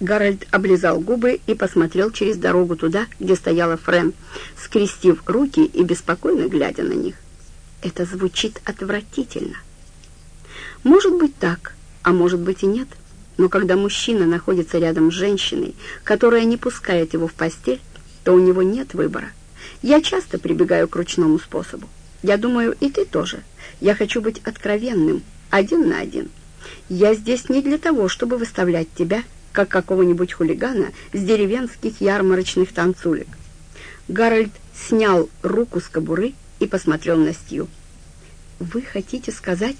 Гарольд облизал губы и посмотрел через дорогу туда, где стояла Френ, скрестив руки и беспокойно глядя на них. Это звучит отвратительно. Может быть так, а может быть и нет. Но когда мужчина находится рядом с женщиной, которая не пускает его в постель, то у него нет выбора. Я часто прибегаю к ручному способу. Я думаю, и ты тоже. Я хочу быть откровенным, один на один. Я здесь не для того, чтобы выставлять тебя, как какого-нибудь хулигана с деревенских ярмарочных танцулек. Гарольд снял руку с кобуры и посмотрел на Стью. «Вы хотите сказать,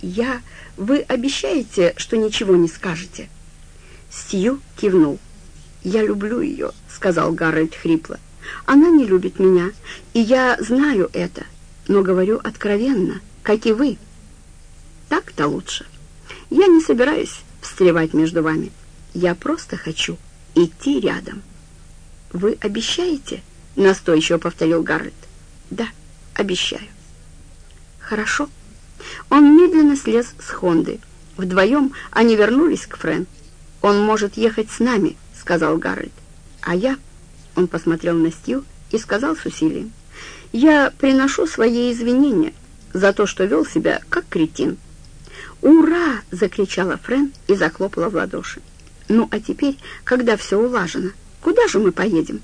я... Вы обещаете, что ничего не скажете?» Стью кивнул. «Я люблю ее», — сказал Гарольд хрипло. «Она не любит меня, и я знаю это, но говорю откровенно, как и вы. Так-то лучше. Я не собираюсь встревать между вами. Я просто хочу идти рядом». «Вы обещаете?» — настойчиво повторил Гарольд. «Да, обещаю». «Хорошо». Он медленно слез с Хонды. Вдвоем они вернулись к Френ. «Он может ехать с нами», — сказал Гарольд. «А я...» — он посмотрел на Стью и сказал с усилием. «Я приношу свои извинения за то, что вел себя как кретин». «Ура!» — закричала Френ и захлопала в ладоши. «Ну, а теперь, когда все улажено, куда же мы поедем?»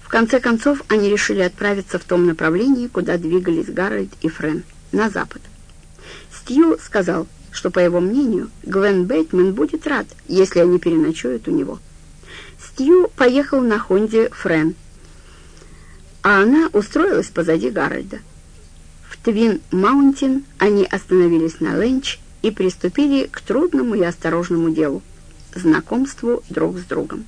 В конце концов, они решили отправиться в том направлении, куда двигались Гарольд и Френ, на запад. Стью сказал, что, по его мнению, Глен Бейтман будет рад, если они переночуют у него. Стью поехал на Хонде Френ, а она устроилась позади Гарольда. В Твин Маунтин они остановились на Ленч и приступили к трудному и осторожному делу — знакомству друг с другом.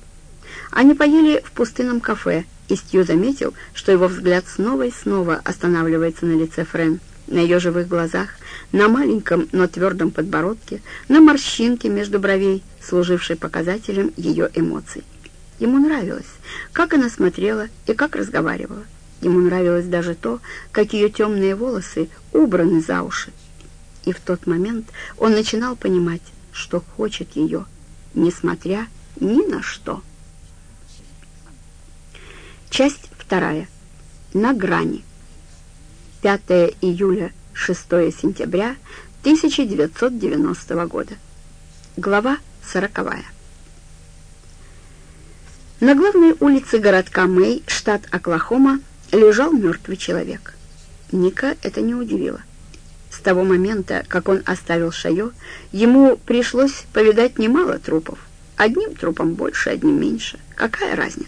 Они поели в пустынном кафе, и Стью заметил, что его взгляд снова и снова останавливается на лице Френ, на ее живых глазах, на маленьком, но твердом подбородке, на морщинке между бровей, служившей показателем ее эмоций. Ему нравилось, как она смотрела и как разговаривала. Ему нравилось даже то, как ее темные волосы убраны за уши. И в тот момент он начинал понимать, что хочет ее, несмотря ни на что. Часть вторая. На грани. 5 июля 6 сентября 1990 года. Глава сороковая. На главной улице городка Мэй, штат Оклахома, лежал мертвый человек. Ника это не удивило. Того момента, как он оставил Шайо, ему пришлось повидать немало трупов. Одним трупом больше, одним меньше. Какая разница?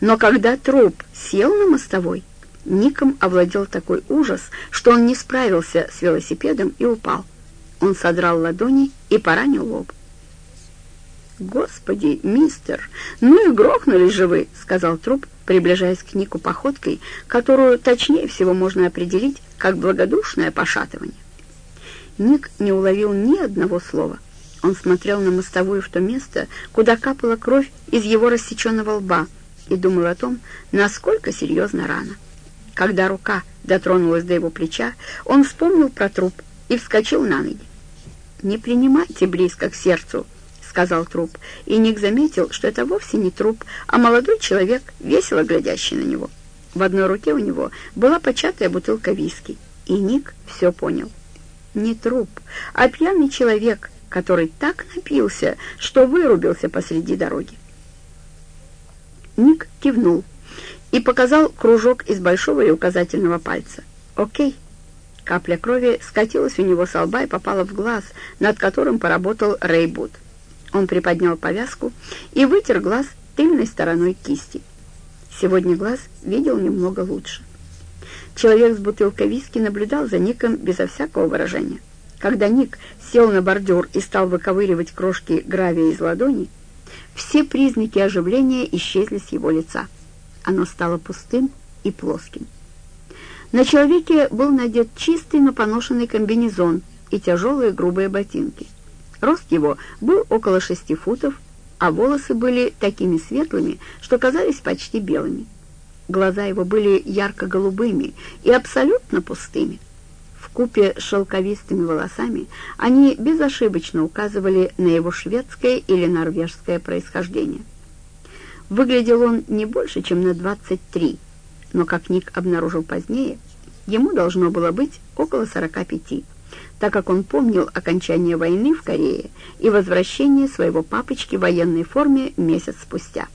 Но когда труп сел на мостовой, Ником овладел такой ужас, что он не справился с велосипедом и упал. Он содрал ладони и поранил лоб. «Господи, мистер, ну и грохнули же вы!» — сказал труп, приближаясь к Нику походкой, которую точнее всего можно определить как благодушное пошатывание. Ник не уловил ни одного слова. Он смотрел на мостовую в то место, куда капала кровь из его рассеченного лба, и думал о том, насколько серьезна рана. Когда рука дотронулась до его плеча, он вспомнил про труп и вскочил на ноги. «Не принимайте близко к сердцу», — сказал труп, и Ник заметил, что это вовсе не труп, а молодой человек, весело глядящий на него. В одной руке у него была початая бутылка виски, и Ник все понял. Не труп, а пьяный человек, который так напился, что вырубился посреди дороги. Ник кивнул и показал кружок из большого и указательного пальца. «Окей». Капля крови скатилась у него со лба и попала в глаз, над которым поработал Рейбут. Он приподнял повязку и вытер глаз тыльной стороной кисти. Сегодня глаз видел немного лучше. Человек с бутылкой виски наблюдал за Ником безо всякого выражения. Когда Ник сел на бордюр и стал выковыривать крошки гравия из ладони, все признаки оживления исчезли с его лица. Оно стало пустым и плоским. На человеке был надет чистый, но поношенный комбинезон и тяжелые грубые ботинки. Рост его был около шести футов, а волосы были такими светлыми, что казались почти белыми. Глаза его были ярко-голубыми и абсолютно пустыми. В купе с шелковистыми волосами они безошибочно указывали на его шведское или норвежское происхождение. Выглядел он не больше, чем на 23, но, как Ник обнаружил позднее, ему должно было быть около 45, так как он помнил окончание войны в Корее и возвращение своего папочки в военной форме месяц спустя.